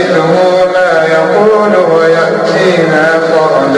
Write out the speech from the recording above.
يحسبه ما يقول ويأتينا فردا